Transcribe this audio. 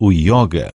o yoga.